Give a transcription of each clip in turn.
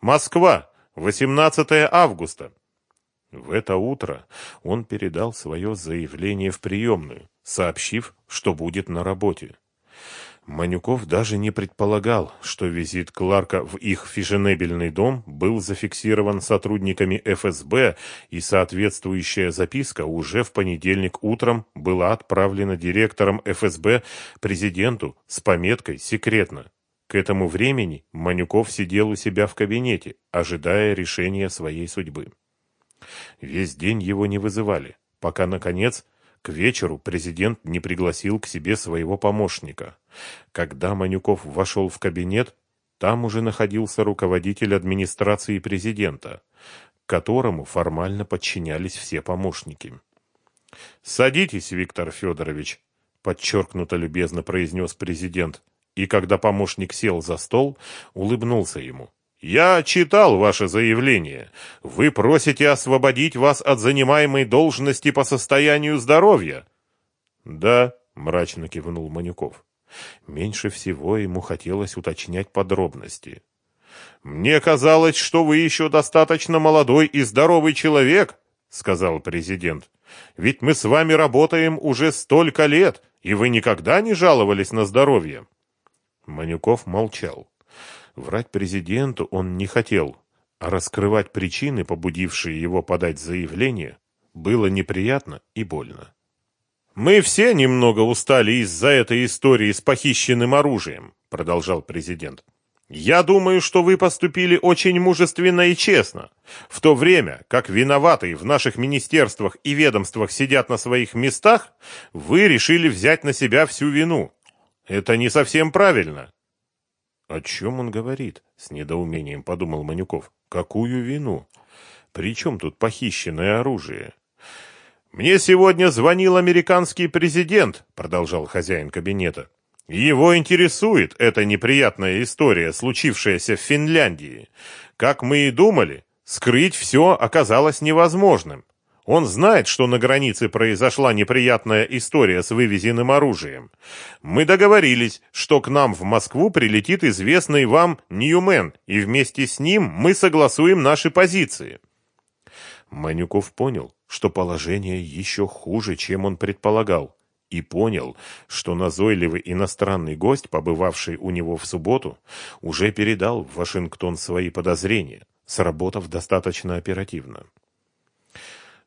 Москва, 18 августа. В это утро он передал свое заявление в приемную, сообщив, что будет на работе. Манюков даже не предполагал, что визит Кларка в их фешенебельный дом был зафиксирован сотрудниками ФСБ, и соответствующая записка уже в понедельник утром была отправлена директором ФСБ президенту с пометкой «Секретно». К этому времени Манюков сидел у себя в кабинете, ожидая решения своей судьбы. Весь день его не вызывали, пока, наконец, к вечеру президент не пригласил к себе своего помощника. Когда Манюков вошел в кабинет, там уже находился руководитель администрации президента, которому формально подчинялись все помощники. «Садитесь, Виктор Федорович», — подчеркнуто любезно произнес президент, и когда помощник сел за стол, улыбнулся ему. Я читал ваше заявление. Вы просите освободить вас от занимаемой должности по состоянию здоровья. Да, мрачно кивнул Манюков. Меньше всего ему хотелось уточнять подробности. Мне казалось, что вы еще достаточно молодой и здоровый человек, сказал президент. Ведь мы с вами работаем уже столько лет, и вы никогда не жаловались на здоровье. Манюков молчал. Врать президенту он не хотел, а раскрывать причины, побудившие его подать заявление, было неприятно и больно. «Мы все немного устали из-за этой истории с похищенным оружием», продолжал президент. «Я думаю, что вы поступили очень мужественно и честно, в то время, как виноватые в наших министерствах и ведомствах сидят на своих местах, вы решили взять на себя всю вину. Это не совсем правильно. «О чем он говорит?» — с недоумением подумал Манюков. «Какую вину? При чем тут похищенное оружие?» «Мне сегодня звонил американский президент», — продолжал хозяин кабинета. «Его интересует эта неприятная история, случившаяся в Финляндии. Как мы и думали, скрыть все оказалось невозможным. Он знает, что на границе произошла неприятная история с вывезенным оружием. Мы договорились, что к нам в Москву прилетит известный вам Ньюмен, и вместе с ним мы согласуем наши позиции. Манюков понял, что положение еще хуже, чем он предполагал, и понял, что назойливый иностранный гость, побывавший у него в субботу, уже передал в Вашингтон свои подозрения, сработав достаточно оперативно.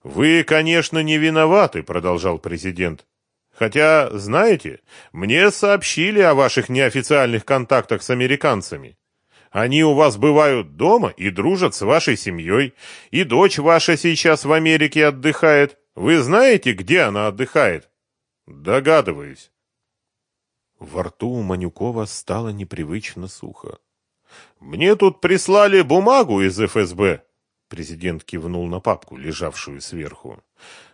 «Вы, конечно, не виноваты», — продолжал президент. «Хотя, знаете, мне сообщили о ваших неофициальных контактах с американцами. Они у вас бывают дома и дружат с вашей семьей, и дочь ваша сейчас в Америке отдыхает. Вы знаете, где она отдыхает?» «Догадываюсь». Во рту у Манюкова стало непривычно сухо. «Мне тут прислали бумагу из ФСБ», Президент кивнул на папку, лежавшую сверху.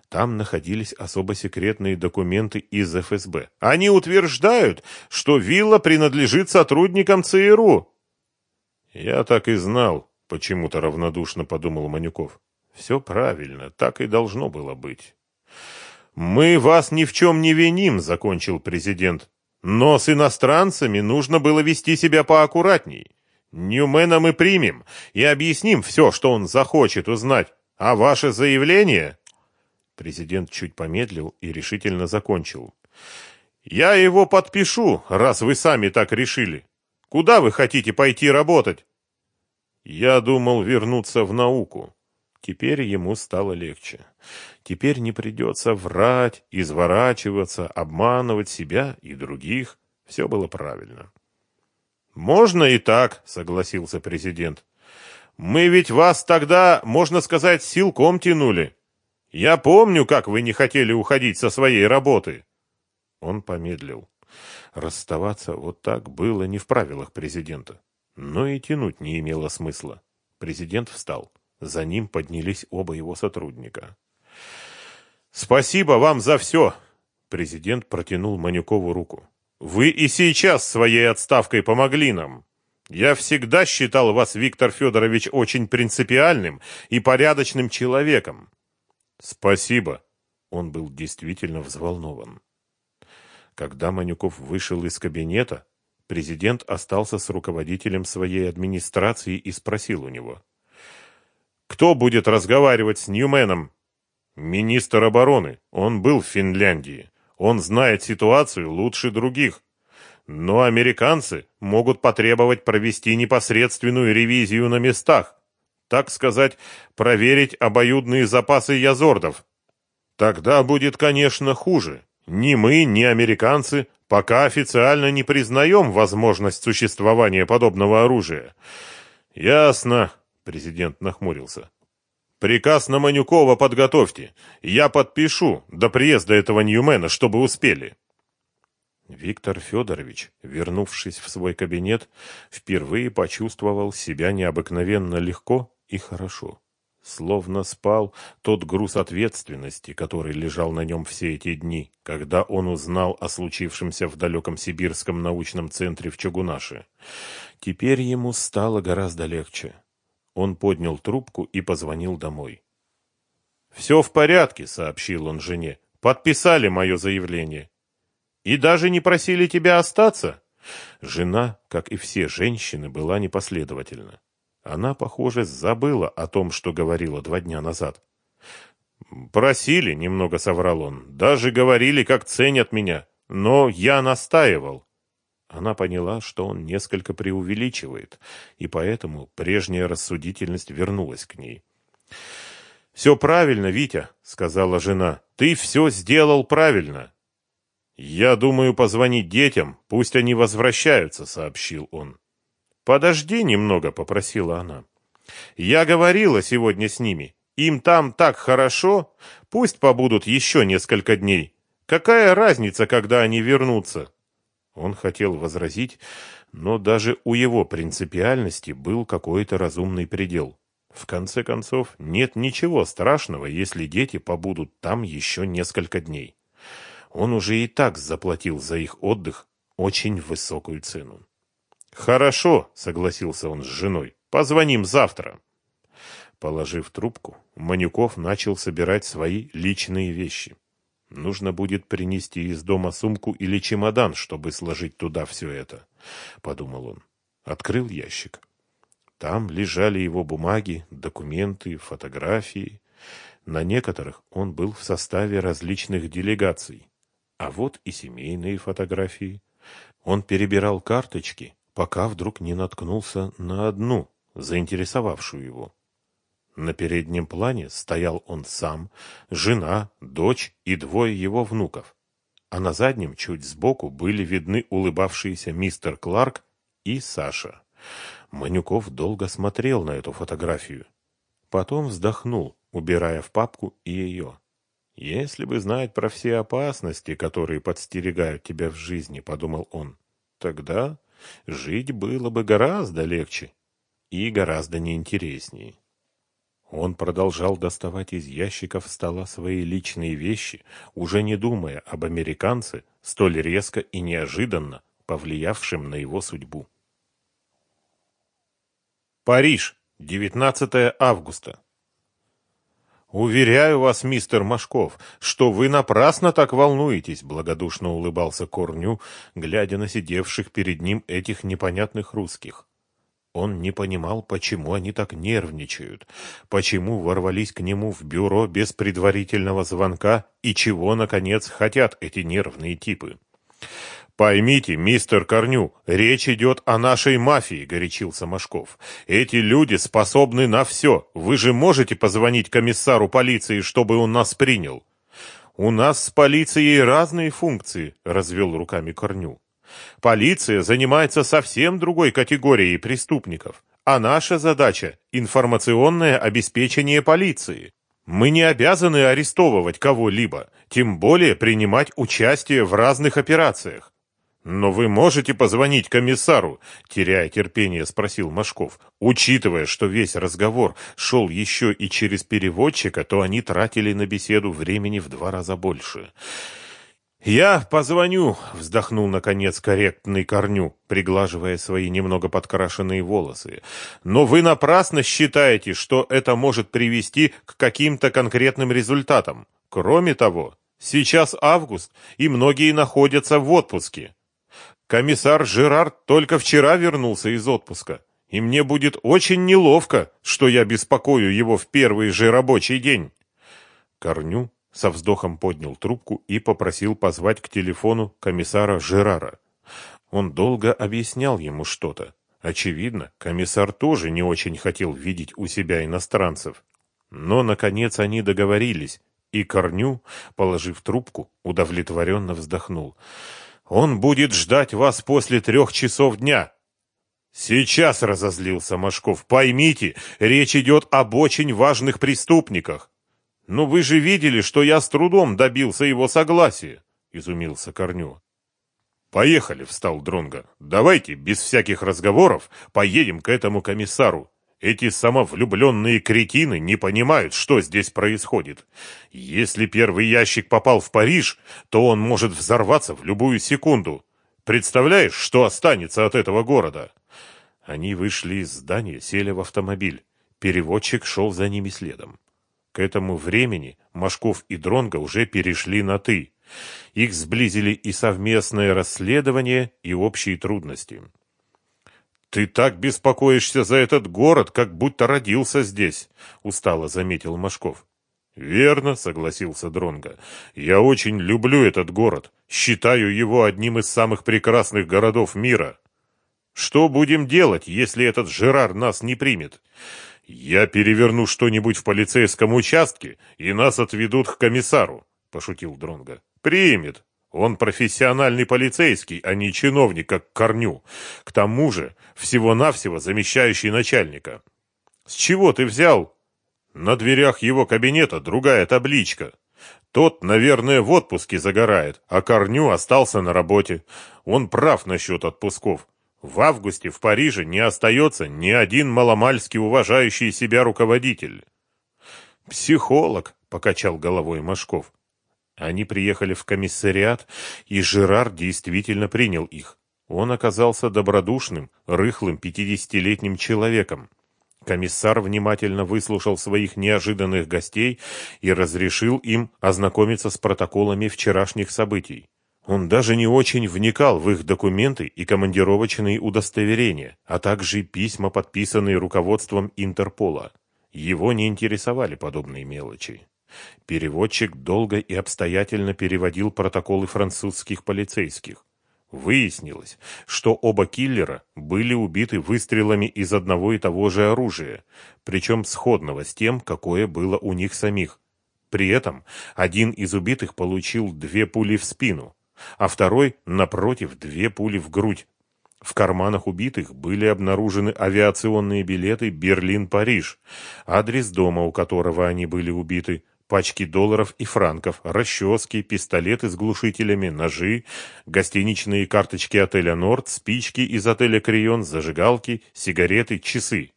Там находились особо секретные документы из ФСБ. Они утверждают, что вилла принадлежит сотрудникам ЦРУ. Я так и знал, почему-то равнодушно подумал Манюков. Все правильно, так и должно было быть. Мы вас ни в чем не виним, закончил президент. Но с иностранцами нужно было вести себя поаккуратней. Ньюмена мы примем и объясним все, что он захочет узнать. А ваше заявление...» Президент чуть помедлил и решительно закончил. «Я его подпишу, раз вы сами так решили. Куда вы хотите пойти работать?» Я думал вернуться в науку. Теперь ему стало легче. Теперь не придется врать, изворачиваться, обманывать себя и других. Все было правильно. «Можно и так», — согласился президент. «Мы ведь вас тогда, можно сказать, силком тянули. Я помню, как вы не хотели уходить со своей работы». Он помедлил. Расставаться вот так было не в правилах президента. Но и тянуть не имело смысла. Президент встал. За ним поднялись оба его сотрудника. «Спасибо вам за все!» Президент протянул Манюкову руку. Вы и сейчас своей отставкой помогли нам. Я всегда считал вас, Виктор Федорович, очень принципиальным и порядочным человеком. Спасибо. Он был действительно взволнован. Когда Манюков вышел из кабинета, Президент остался с руководителем своей администрации и спросил у него. «Кто будет разговаривать с Ньюменом?» «Министр обороны. Он был в Финляндии. Он знает ситуацию лучше других. Но американцы могут потребовать провести непосредственную ревизию на местах, так сказать, проверить обоюдные запасы язордов. Тогда будет, конечно, хуже. Ни мы, ни американцы пока официально не признаем возможность существования подобного оружия. Ясно, президент нахмурился. Приказ на Манюкова подготовьте. Я подпишу до приезда этого Ньюмена, чтобы успели. Виктор Федорович, вернувшись в свой кабинет, впервые почувствовал себя необыкновенно легко и хорошо. Словно спал тот груз ответственности, который лежал на нем все эти дни, когда он узнал о случившемся в далеком сибирском научном центре в Чагунаше. Теперь ему стало гораздо легче. Он поднял трубку и позвонил домой. «Все в порядке», — сообщил он жене. «Подписали мое заявление. И даже не просили тебя остаться?» Жена, как и все женщины, была непоследовательна. Она, похоже, забыла о том, что говорила два дня назад. «Просили», — немного соврал он, — «даже говорили, как ценят меня, но я настаивал». Она поняла, что он несколько преувеличивает, и поэтому прежняя рассудительность вернулась к ней. «Все правильно, Витя», — сказала жена, — «ты все сделал правильно». «Я думаю позвонить детям, пусть они возвращаются», — сообщил он. «Подожди немного», — попросила она. «Я говорила сегодня с ними. Им там так хорошо. Пусть побудут еще несколько дней. Какая разница, когда они вернутся?» Он хотел возразить, но даже у его принципиальности был какой-то разумный предел. В конце концов, нет ничего страшного, если дети побудут там еще несколько дней. Он уже и так заплатил за их отдых очень высокую цену. «Хорошо», — согласился он с женой. «Позвоним завтра». Положив трубку, Манюков начал собирать свои личные вещи. Нужно будет принести из дома сумку или чемодан, чтобы сложить туда все это, — подумал он. Открыл ящик. Там лежали его бумаги, документы, фотографии. На некоторых он был в составе различных делегаций. А вот и семейные фотографии. Он перебирал карточки пока вдруг не наткнулся на одну, заинтересовавшую его. На переднем плане стоял он сам, жена, дочь и двое его внуков, а на заднем, чуть сбоку, были видны улыбавшиеся мистер Кларк и Саша. Манюков долго смотрел на эту фотографию. Потом вздохнул, убирая в папку и ее. «Если бы знать про все опасности, которые подстерегают тебя в жизни», — подумал он, — «тогда жить было бы гораздо легче и гораздо неинтереснее. Он продолжал доставать из ящиков стола свои личные вещи, уже не думая об американце, столь резко и неожиданно повлиявшем на его судьбу. Париж, 19 августа. «Уверяю вас, мистер Машков, что вы напрасно так волнуетесь», — благодушно улыбался Корню, глядя на сидевших перед ним этих непонятных русских. Он не понимал, почему они так нервничают, почему ворвались к нему в бюро без предварительного звонка и чего, наконец, хотят эти нервные типы. «Поймите, мистер Корню, речь идет о нашей мафии», — горячился Машков. «Эти люди способны на все. Вы же можете позвонить комиссару полиции, чтобы он нас принял?» «У нас с полицией разные функции», — развел руками Корню. «Полиция занимается совсем другой категорией преступников, а наша задача — информационное обеспечение полиции. Мы не обязаны арестовывать кого-либо, тем более принимать участие в разных операциях. «Но вы можете позвонить комиссару?» — теряя терпение, спросил Машков. Учитывая, что весь разговор шел еще и через переводчика, то они тратили на беседу времени в два раза больше. «Я позвоню», — вздохнул, наконец, корректный Корню, приглаживая свои немного подкрашенные волосы. «Но вы напрасно считаете, что это может привести к каким-то конкретным результатам. Кроме того, сейчас август, и многие находятся в отпуске. Комиссар Жерард только вчера вернулся из отпуска, и мне будет очень неловко, что я беспокою его в первый же рабочий день. Корню со вздохом поднял трубку и попросил позвать к телефону комиссара Жерара. Он долго объяснял ему что-то. Очевидно, комиссар тоже не очень хотел видеть у себя иностранцев. Но, наконец, они договорились, и Корню, положив трубку, удовлетворенно вздохнул. «Он будет ждать вас после трех часов дня». «Сейчас», — разозлился Машков, — «поймите, речь идет об очень важных преступниках». «Но вы же видели, что я с трудом добился его согласия», — изумился Корню. «Поехали», — встал Дронга. «Давайте, без всяких разговоров, поедем к этому комиссару. Эти самовлюбленные кретины не понимают, что здесь происходит. Если первый ящик попал в Париж, то он может взорваться в любую секунду. Представляешь, что останется от этого города?» Они вышли из здания, сели в автомобиль. Переводчик шел за ними следом. К этому времени Машков и Дронга уже перешли на «ты». Их сблизили и совместное расследование, и общие трудности. «Ты так беспокоишься за этот город, как будто родился здесь», — устало заметил Машков. «Верно», — согласился Дронга. «Я очень люблю этот город, считаю его одним из самых прекрасных городов мира. Что будем делать, если этот Жерар нас не примет? Я переверну что-нибудь в полицейском участке, и нас отведут к комиссару», — пошутил Дронга. «Примет. Он профессиональный полицейский, а не чиновник, как Корню. К тому же, всего-навсего замещающий начальника. С чего ты взял? На дверях его кабинета другая табличка. Тот, наверное, в отпуске загорает, а Корню остался на работе. Он прав насчет отпусков. В августе в Париже не остается ни один маломальски уважающий себя руководитель. «Психолог», — покачал головой Машков. Они приехали в комиссариат, и Жерар действительно принял их. Он оказался добродушным, рыхлым пятидесятилетним человеком. Комиссар внимательно выслушал своих неожиданных гостей и разрешил им ознакомиться с протоколами вчерашних событий. Он даже не очень вникал в их документы и командировочные удостоверения, а также письма, подписанные руководством Интерпола. Его не интересовали подобные мелочи. Переводчик долго и обстоятельно переводил протоколы французских полицейских. Выяснилось, что оба киллера были убиты выстрелами из одного и того же оружия, причем сходного с тем, какое было у них самих. При этом один из убитых получил две пули в спину, а второй, напротив, две пули в грудь. В карманах убитых были обнаружены авиационные билеты Берлин-Париж, адрес дома, у которого они были убиты, пачки долларов и франков, расчески, пистолеты с глушителями, ножи, гостиничные карточки отеля «Норд», спички из отеля «Крион», зажигалки, сигареты, часы.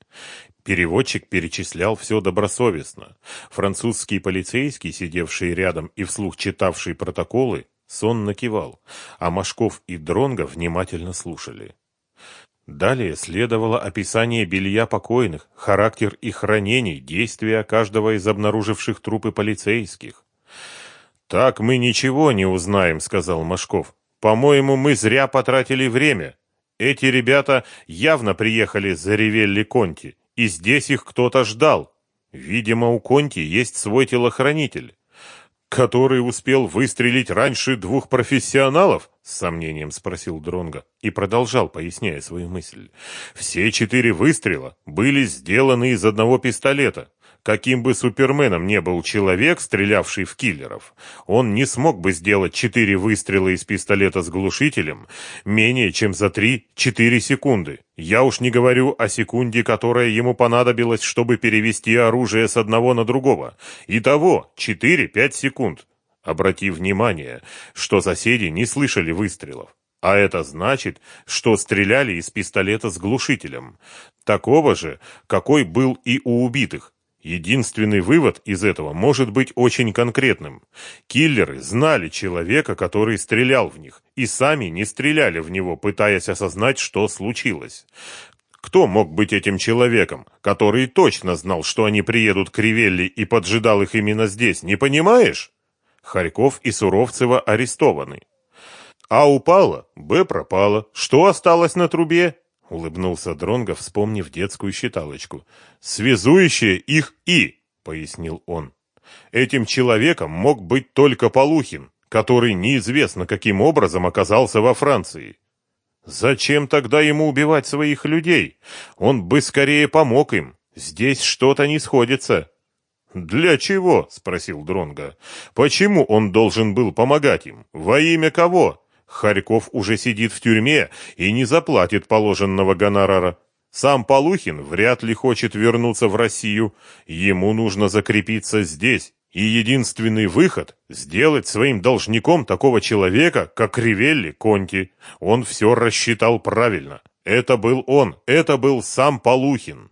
Переводчик перечислял все добросовестно. Французский полицейский, сидевший рядом и вслух читавший протоколы, сонно кивал, а Машков и Дронго внимательно слушали. Далее следовало описание белья покойных, характер их ранений, действия каждого из обнаруживших трупы полицейских. «Так мы ничего не узнаем», — сказал Машков. «По-моему, мы зря потратили время. Эти ребята явно приехали за Ревелли Конти, и здесь их кто-то ждал. Видимо, у Конти есть свой телохранитель который успел выстрелить раньше двух профессионалов? С сомнением спросил Дронга и продолжал, поясняя свою мысль. Все четыре выстрела были сделаны из одного пистолета. Каким бы суперменом не был человек, стрелявший в киллеров, он не смог бы сделать четыре выстрела из пистолета с глушителем менее чем за 3-4 секунды. Я уж не говорю о секунде, которая ему понадобилась, чтобы перевести оружие с одного на другого. Итого 4-5 секунд. Обрати внимание, что соседи не слышали выстрелов. А это значит, что стреляли из пистолета с глушителем. Такого же, какой был и у убитых. Единственный вывод из этого может быть очень конкретным. Киллеры знали человека, который стрелял в них, и сами не стреляли в него, пытаясь осознать, что случилось. Кто мог быть этим человеком, который точно знал, что они приедут к Ривелли и поджидал их именно здесь, не понимаешь? Харьков и Суровцева арестованы. А упала, Б пропала. Что осталось на трубе? Улыбнулся Дронго, вспомнив детскую считалочку. Связующее их И, пояснил он. Этим человеком мог быть только Полухин, который неизвестно каким образом оказался во Франции. Зачем тогда ему убивать своих людей? Он бы скорее помог им. Здесь что-то не сходится. Для чего? спросил Дронга. Почему он должен был помогать им? Во имя кого? Харьков уже сидит в тюрьме и не заплатит положенного гонорара. Сам Полухин вряд ли хочет вернуться в Россию. Ему нужно закрепиться здесь. И единственный выход — сделать своим должником такого человека, как Ривелли Конти. Он все рассчитал правильно. Это был он, это был сам Полухин.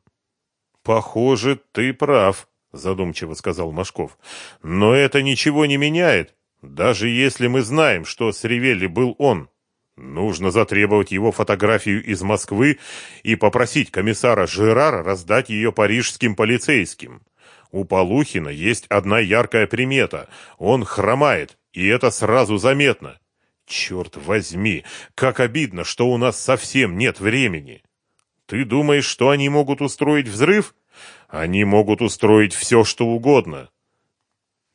«Похоже, ты прав», — задумчиво сказал Машков. «Но это ничего не меняет. Даже если мы знаем, что с Ривелли был он, нужно затребовать его фотографию из Москвы и попросить комиссара Жерара раздать ее парижским полицейским. У Полухина есть одна яркая примета. Он хромает, и это сразу заметно. Черт возьми, как обидно, что у нас совсем нет времени. Ты думаешь, что они могут устроить взрыв? Они могут устроить все, что угодно.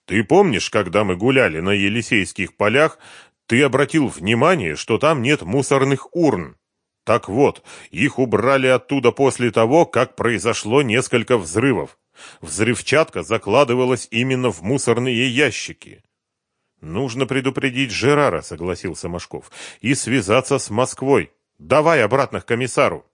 Ты помнишь, когда мы гуляли на Елисейских полях, ты обратил внимание, что там нет мусорных урн? Так вот, их убрали оттуда после того, как произошло несколько взрывов. Взрывчатка закладывалась именно в мусорные ящики. Нужно предупредить Жерара, согласился Машков, и связаться с Москвой. Давай обратно к комиссару.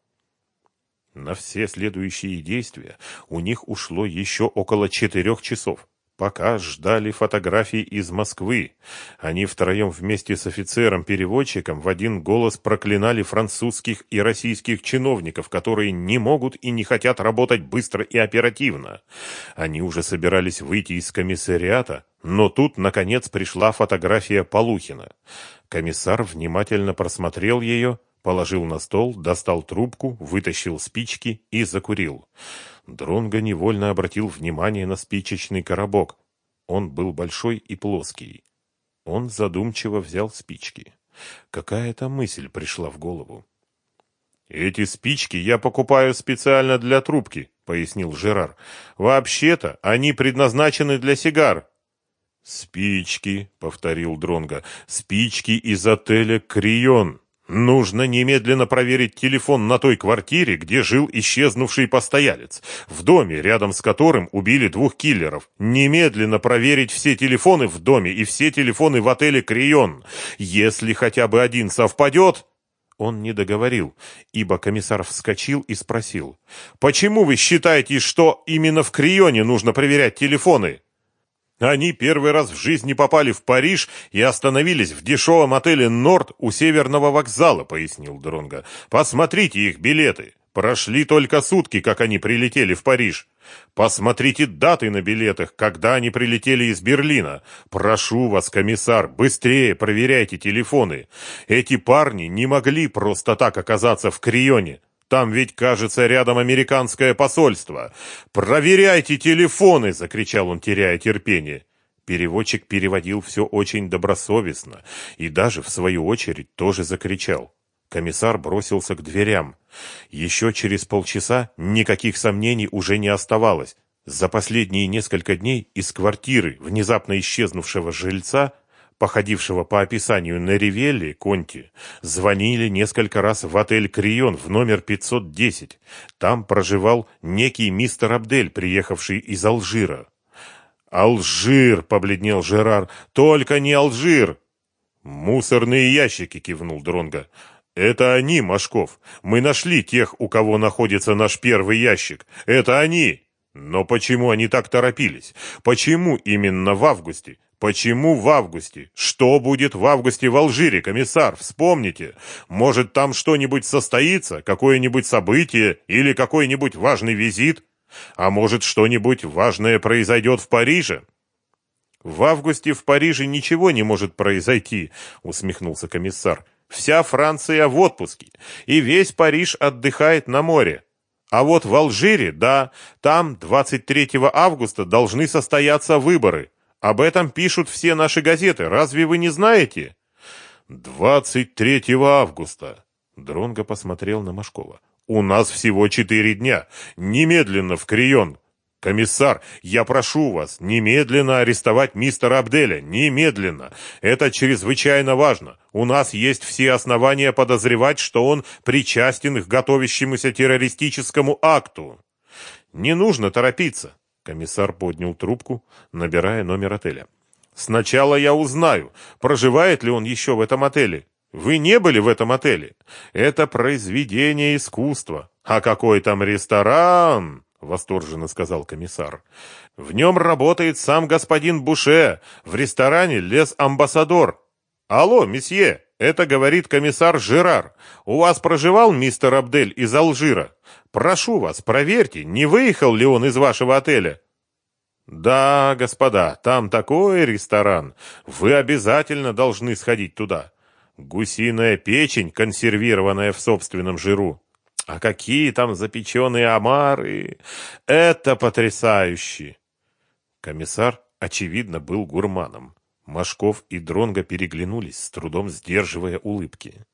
На все следующие действия у них ушло еще около четырех часов. Пока ждали фотографий из Москвы. Они втроем вместе с офицером-переводчиком в один голос проклинали французских и российских чиновников, которые не могут и не хотят работать быстро и оперативно. Они уже собирались выйти из комиссариата, но тут, наконец, пришла фотография Полухина. Комиссар внимательно просмотрел ее, положил на стол, достал трубку, вытащил спички и закурил. Дронго невольно обратил внимание на спичечный коробок. Он был большой и плоский. Он задумчиво взял спички. Какая-то мысль пришла в голову. «Эти спички я покупаю специально для трубки», — пояснил Жерар. «Вообще-то они предназначены для сигар». «Спички», — повторил Дронго, — «спички из отеля «Крион». Нужно немедленно проверить телефон на той квартире, где жил исчезнувший постоялец, в доме, рядом с которым убили двух киллеров. Немедленно проверить все телефоны в доме и все телефоны в отеле «Крион». Если хотя бы один совпадет... Он не договорил, ибо комиссар вскочил и спросил. «Почему вы считаете, что именно в Крионе нужно проверять телефоны?» Они первый раз в жизни попали в Париж и остановились в дешевом отеле «Норд» у Северного вокзала, пояснил Дронга. Посмотрите их билеты. Прошли только сутки, как они прилетели в Париж. Посмотрите даты на билетах, когда они прилетели из Берлина. Прошу вас, комиссар, быстрее проверяйте телефоны. Эти парни не могли просто так оказаться в Крионе. Там ведь, кажется, рядом американское посольство. Проверяйте телефоны, закричал он, теряя терпение. Переводчик переводил все очень добросовестно и даже в свою очередь тоже закричал. Комиссар бросился к дверям. Еще через полчаса никаких сомнений уже не оставалось. За последние несколько дней из квартиры внезапно исчезнувшего жильца походившего по описанию на Ривелли, Конти, звонили несколько раз в отель «Крион» в номер 510. Там проживал некий мистер Абдель, приехавший из Алжира. «Алжир!» — побледнел Жерар. «Только не Алжир!» «Мусорные ящики!» — кивнул Дронга. «Это они, Машков. Мы нашли тех, у кого находится наш первый ящик. Это они!» Но почему они так торопились? Почему именно в августе? Почему в августе? Что будет в августе в Алжире, комиссар? Вспомните. Может, там что-нибудь состоится, какое-нибудь событие или какой-нибудь важный визит? А может, что-нибудь важное произойдет в Париже? В августе в Париже ничего не может произойти, усмехнулся комиссар. Вся Франция в отпуске, и весь Париж отдыхает на море. А вот в Алжире, да, там 23 августа должны состояться выборы. Об этом пишут все наши газеты. Разве вы не знаете? 23 августа. Дронго посмотрел на Машкова. У нас всего четыре дня. Немедленно в Крион. Комиссар, я прошу вас немедленно арестовать мистера Абделя. Немедленно. Это чрезвычайно важно. У нас есть все основания подозревать, что он причастен к готовящемуся террористическому акту. Не нужно торопиться. Комиссар поднял трубку, набирая номер отеля. Сначала я узнаю, проживает ли он еще в этом отеле. Вы не были в этом отеле. Это произведение искусства. А какой там ресторан? Восторженно сказал комиссар. В нем работает сам господин Буше. В ресторане лес Амбассадор. Алло, месье, это говорит комиссар Жерар. У вас проживал мистер Абдель из Алжира? Прошу вас, проверьте, не выехал ли он из вашего отеля. Да, господа, там такой ресторан. Вы обязательно должны сходить туда. Гусиная печень, консервированная в собственном жиру. А какие там запеченные омары! Это потрясающе! Комиссар, очевидно, был гурманом. Машков и Дронго переглянулись, с трудом сдерживая улыбки.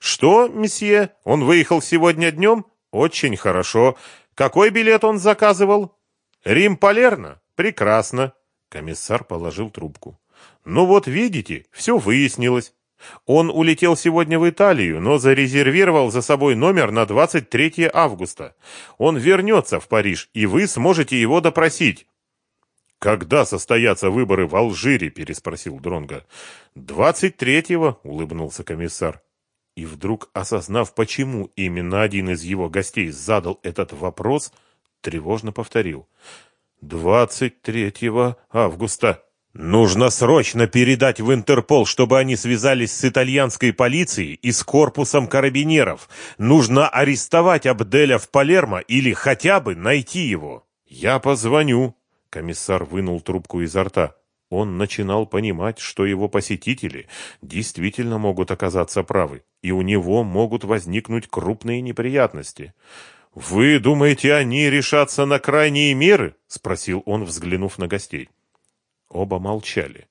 «Что, месье, он выехал сегодня днем? Очень хорошо. Какой билет он заказывал? Рим-Палерно? Прекрасно». Комиссар положил трубку. «Ну вот видите, все выяснилось. Он улетел сегодня в Италию, но зарезервировал за собой номер на 23 августа. Он вернется в Париж, и вы сможете его допросить. Когда состоятся выборы в Алжире, переспросил Дронга. Двадцать третьего, улыбнулся комиссар. И вдруг, осознав, почему именно один из его гостей задал этот вопрос, тревожно повторил: «Двадцать третьего августа. Нужно срочно передать в Интерпол, чтобы они связались с итальянской полицией и с корпусом карабинеров. Нужно арестовать Абделя в Палермо или хотя бы найти его. Я позвоню, Комиссар вынул трубку изо рта. Он начинал понимать, что его посетители действительно могут оказаться правы, и у него могут возникнуть крупные неприятности. «Вы думаете, они решатся на крайние меры?» — спросил он, взглянув на гостей. Оба молчали.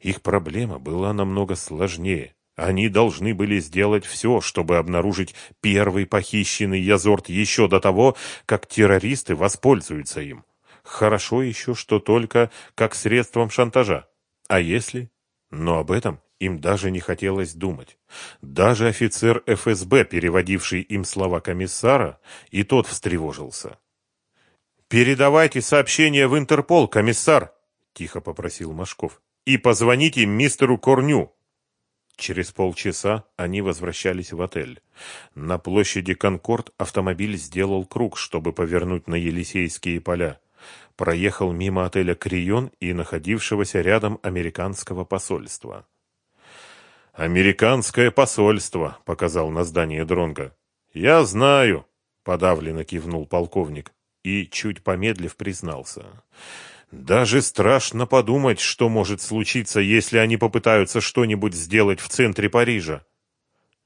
Их проблема была намного сложнее. Они должны были сделать все, чтобы обнаружить первый похищенный Язорт еще до того, как террористы воспользуются им. Хорошо еще, что только как средством шантажа. А если? Но об этом им даже не хотелось думать. Даже офицер ФСБ, переводивший им слова комиссара, и тот встревожился. «Передавайте сообщение в Интерпол, комиссар!» — тихо попросил Машков. «И позвоните мистеру Корню!» Через полчаса они возвращались в отель. На площади Конкорд автомобиль сделал круг, чтобы повернуть на Елисейские поля проехал мимо отеля «Крион» и находившегося рядом американского посольства. «Американское посольство», — показал на здание Дронга. «Я знаю», — подавленно кивнул полковник и, чуть помедлив, признался. «Даже страшно подумать, что может случиться, если они попытаются что-нибудь сделать в центре Парижа».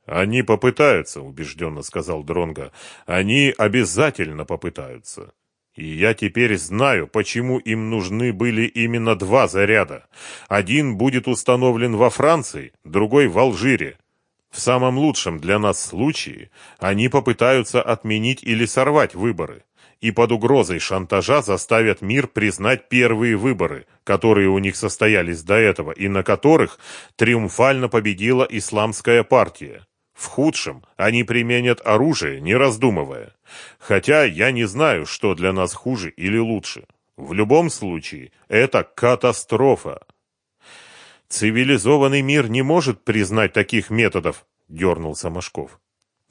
«Они попытаются», — убежденно сказал Дронга. «Они обязательно попытаются». И я теперь знаю, почему им нужны были именно два заряда. Один будет установлен во Франции, другой в Алжире. В самом лучшем для нас случае они попытаются отменить или сорвать выборы. И под угрозой шантажа заставят мир признать первые выборы, которые у них состоялись до этого и на которых триумфально победила исламская партия. В худшем они применят оружие, не раздумывая. Хотя я не знаю, что для нас хуже или лучше. В любом случае, это катастрофа. Цивилизованный мир не может признать таких методов, дернулся Машков.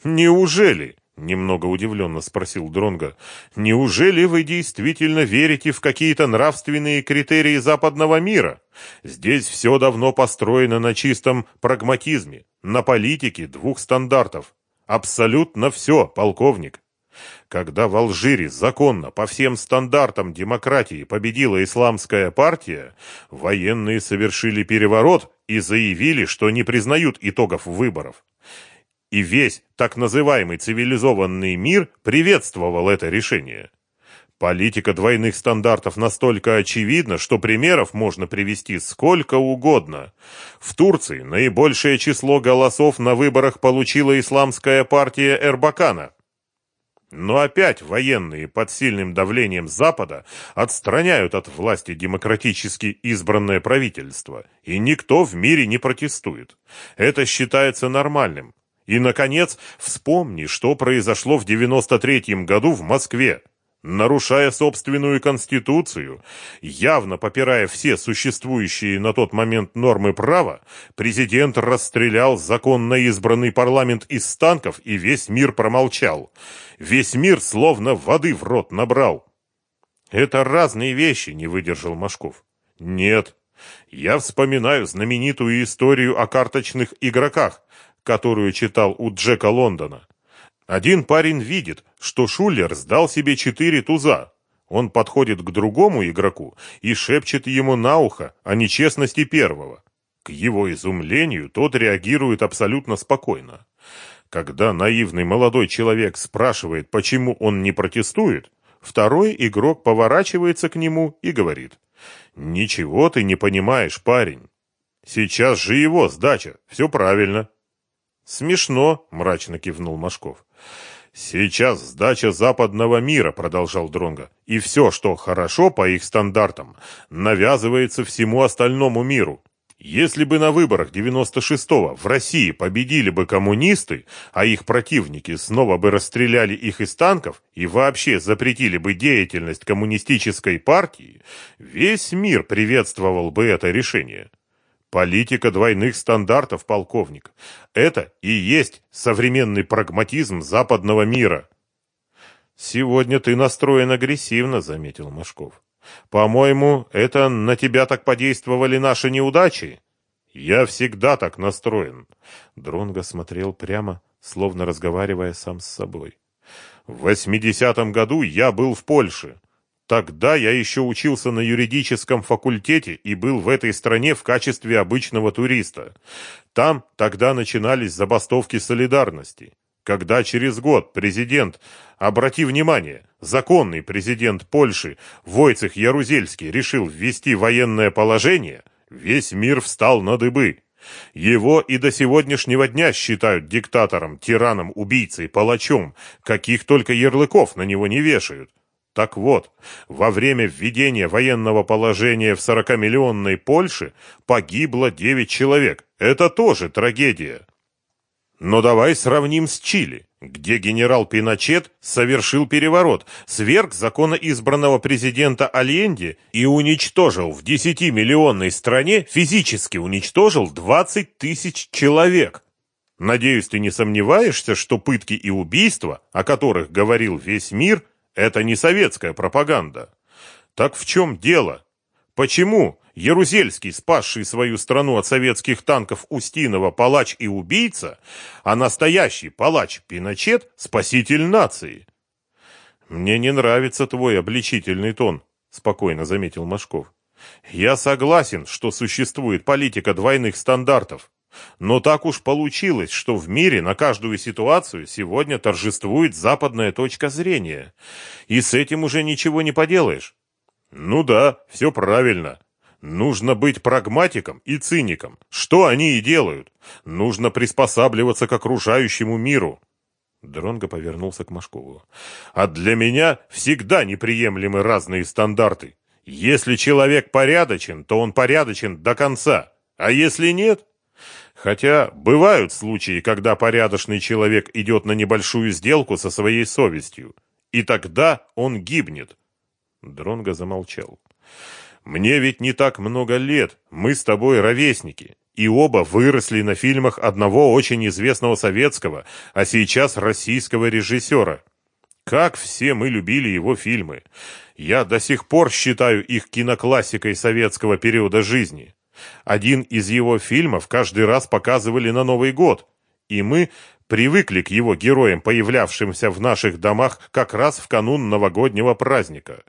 Неужели? Немного удивленно спросил Дронга. Неужели вы действительно верите в какие-то нравственные критерии западного мира? Здесь все давно построено на чистом прагматизме, на политике двух стандартов. Абсолютно все, полковник. Когда в Алжире законно по всем стандартам демократии победила исламская партия, военные совершили переворот и заявили, что не признают итогов выборов и весь так называемый цивилизованный мир приветствовал это решение. Политика двойных стандартов настолько очевидна, что примеров можно привести сколько угодно. В Турции наибольшее число голосов на выборах получила исламская партия Эрбакана. Но опять военные под сильным давлением Запада отстраняют от власти демократически избранное правительство, и никто в мире не протестует. Это считается нормальным. И, наконец, вспомни, что произошло в 93 году в Москве нарушая собственную конституцию, явно попирая все существующие на тот момент нормы права, президент расстрелял законно избранный парламент из танков, и весь мир промолчал. Весь мир словно воды в рот набрал. Это разные вещи, не выдержал Машков. Нет. Я вспоминаю знаменитую историю о карточных игроках, которую читал у Джека Лондона. Один парень видит, что Шулер сдал себе четыре туза. Он подходит к другому игроку и шепчет ему на ухо о нечестности первого. К его изумлению тот реагирует абсолютно спокойно. Когда наивный молодой человек спрашивает, почему он не протестует, второй игрок поворачивается к нему и говорит, «Ничего ты не понимаешь, парень. Сейчас же его сдача, все правильно». «Смешно», — мрачно кивнул Машков. Сейчас сдача западного мира, продолжал Дронга, и все, что хорошо по их стандартам, навязывается всему остальному миру. Если бы на выборах 96-го в России победили бы коммунисты, а их противники снова бы расстреляли их из танков и вообще запретили бы деятельность коммунистической партии, весь мир приветствовал бы это решение. Политика двойных стандартов, полковник. Это и есть современный прагматизм западного мира. Сегодня ты настроен агрессивно, заметил Машков. По-моему, это на тебя так подействовали наши неудачи. Я всегда так настроен. Дронго смотрел прямо, словно разговаривая сам с собой. В восьмидесятом году я был в Польше. Тогда я еще учился на юридическом факультете и был в этой стране в качестве обычного туриста. Там тогда начинались забастовки солидарности. Когда через год президент, обрати внимание, законный президент Польши Войцех Ярузельский решил ввести военное положение, весь мир встал на дыбы. Его и до сегодняшнего дня считают диктатором, тираном, убийцей, палачом, каких только ярлыков на него не вешают. Так вот, во время введения военного положения в 40-миллионной Польше погибло 9 человек. Это тоже трагедия. Но давай сравним с Чили, где генерал Пиночет совершил переворот, сверг законно избранного президента Альенде и уничтожил в 10-миллионной стране, физически уничтожил 20 тысяч человек. Надеюсь, ты не сомневаешься, что пытки и убийства, о которых говорил весь мир – это не советская пропаганда. Так в чем дело? Почему Ярузельский, спасший свою страну от советских танков Устинова, палач и убийца, а настоящий палач Пиночет – спаситель нации? Мне не нравится твой обличительный тон, спокойно заметил Машков. Я согласен, что существует политика двойных стандартов. Но так уж получилось, что в мире на каждую ситуацию сегодня торжествует западная точка зрения. И с этим уже ничего не поделаешь. Ну да, все правильно. Нужно быть прагматиком и циником. Что они и делают. Нужно приспосабливаться к окружающему миру. Дронго повернулся к Машкову. А для меня всегда неприемлемы разные стандарты. Если человек порядочен, то он порядочен до конца. А если нет, Хотя бывают случаи, когда порядочный человек идет на небольшую сделку со своей совестью, и тогда он гибнет. Дронго замолчал. Мне ведь не так много лет, мы с тобой ровесники, и оба выросли на фильмах одного очень известного советского, а сейчас российского режиссера. Как все мы любили его фильмы. Я до сих пор считаю их киноклассикой советского периода жизни. Один из его фильмов каждый раз показывали на Новый год, и мы привыкли к его героям, появлявшимся в наших домах как раз в канун новогоднего праздника.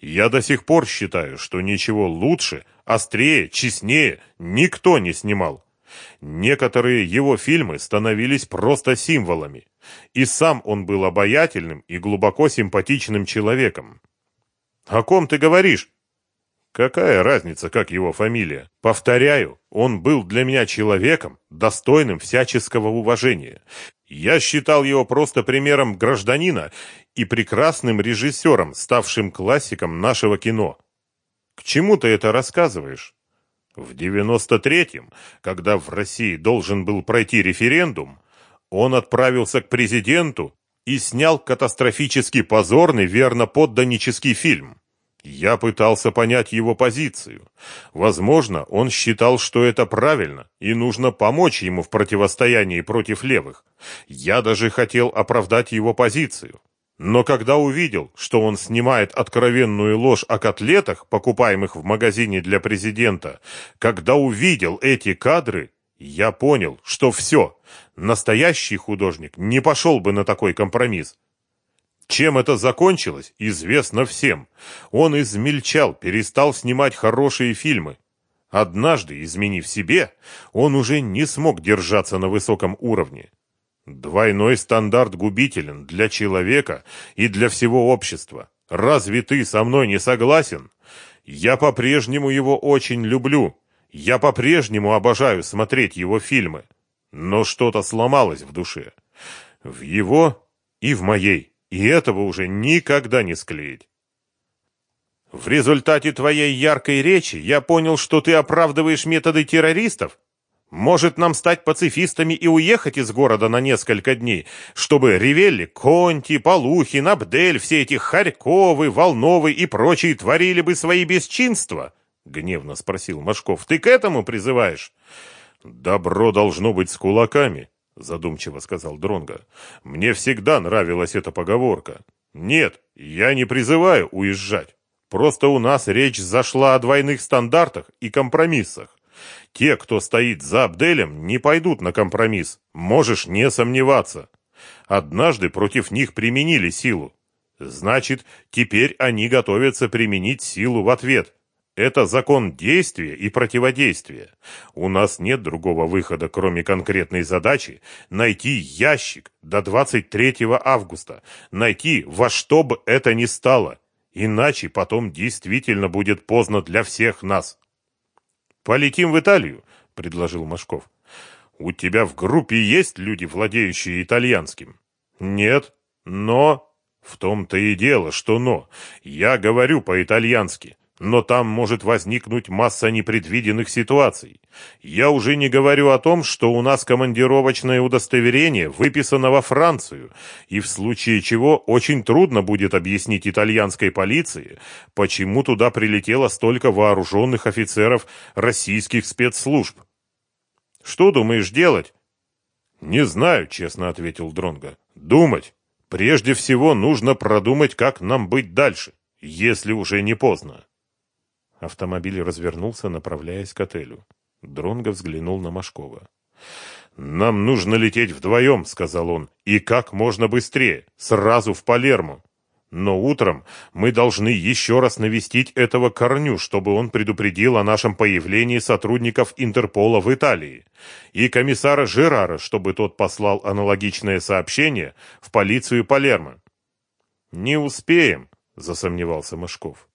Я до сих пор считаю, что ничего лучше, острее, честнее никто не снимал. Некоторые его фильмы становились просто символами, и сам он был обаятельным и глубоко симпатичным человеком. О ком ты говоришь? Какая разница, как его фамилия? Повторяю, он был для меня человеком, достойным всяческого уважения. Я считал его просто примером гражданина и прекрасным режиссером, ставшим классиком нашего кино. К чему ты это рассказываешь? В 93-м, когда в России должен был пройти референдум, он отправился к президенту и снял катастрофически позорный верно-подданнический фильм. Я пытался понять его позицию. Возможно, он считал, что это правильно, и нужно помочь ему в противостоянии против левых. Я даже хотел оправдать его позицию. Но когда увидел, что он снимает откровенную ложь о котлетах, покупаемых в магазине для президента, когда увидел эти кадры, я понял, что все, настоящий художник не пошел бы на такой компромисс. Чем это закончилось, известно всем. Он измельчал, перестал снимать хорошие фильмы. Однажды, изменив себе, он уже не смог держаться на высоком уровне. Двойной стандарт губителен для человека и для всего общества. Разве ты со мной не согласен? Я по-прежнему его очень люблю. Я по-прежнему обожаю смотреть его фильмы. Но что-то сломалось в душе. В его и в моей. И этого уже никогда не склеить. В результате твоей яркой речи я понял, что ты оправдываешь методы террористов. Может, нам стать пацифистами и уехать из города на несколько дней, чтобы Ревелли, Конти, Полухин, Абдель, все эти Харьковы, Волновы и прочие творили бы свои бесчинства? Гневно спросил Машков. Ты к этому призываешь? Добро должно быть с кулаками, задумчиво сказал Дронга. Мне всегда нравилась эта поговорка. Нет, я не призываю уезжать. Просто у нас речь зашла о двойных стандартах и компромиссах. Те, кто стоит за Абделем, не пойдут на компромисс. Можешь не сомневаться. Однажды против них применили силу. Значит, теперь они готовятся применить силу в ответ. Это закон действия и противодействия. У нас нет другого выхода, кроме конкретной задачи найти ящик до 23 августа, найти во что бы это ни стало. Иначе потом действительно будет поздно для всех нас. Полетим в Италию, предложил Машков. У тебя в группе есть люди, владеющие итальянским? Нет, но в том-то и дело, что но. Я говорю по-итальянски. Но там может возникнуть масса непредвиденных ситуаций. Я уже не говорю о том, что у нас командировочное удостоверение выписано во Францию, и в случае чего очень трудно будет объяснить итальянской полиции, почему туда прилетело столько вооруженных офицеров российских спецслужб. Что думаешь делать? Не знаю, честно ответил Дронга. Думать. Прежде всего нужно продумать, как нам быть дальше, если уже не поздно. Автомобиль развернулся, направляясь к отелю. Дронго взглянул на Машкова. «Нам нужно лететь вдвоем», — сказал он, — «и как можно быстрее, сразу в Палермо. Но утром мы должны еще раз навестить этого Корню, чтобы он предупредил о нашем появлении сотрудников Интерпола в Италии, и комиссара Жерара, чтобы тот послал аналогичное сообщение в полицию Палермо». «Не успеем», — засомневался Машков.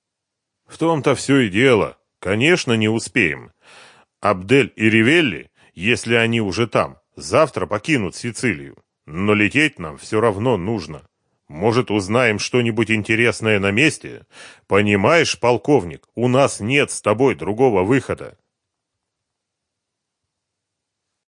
В том-то все и дело. Конечно, не успеем. Абдель и Ривелли, если они уже там, завтра покинут Сицилию. Но лететь нам все равно нужно. Может, узнаем что-нибудь интересное на месте? Понимаешь, полковник, у нас нет с тобой другого выхода.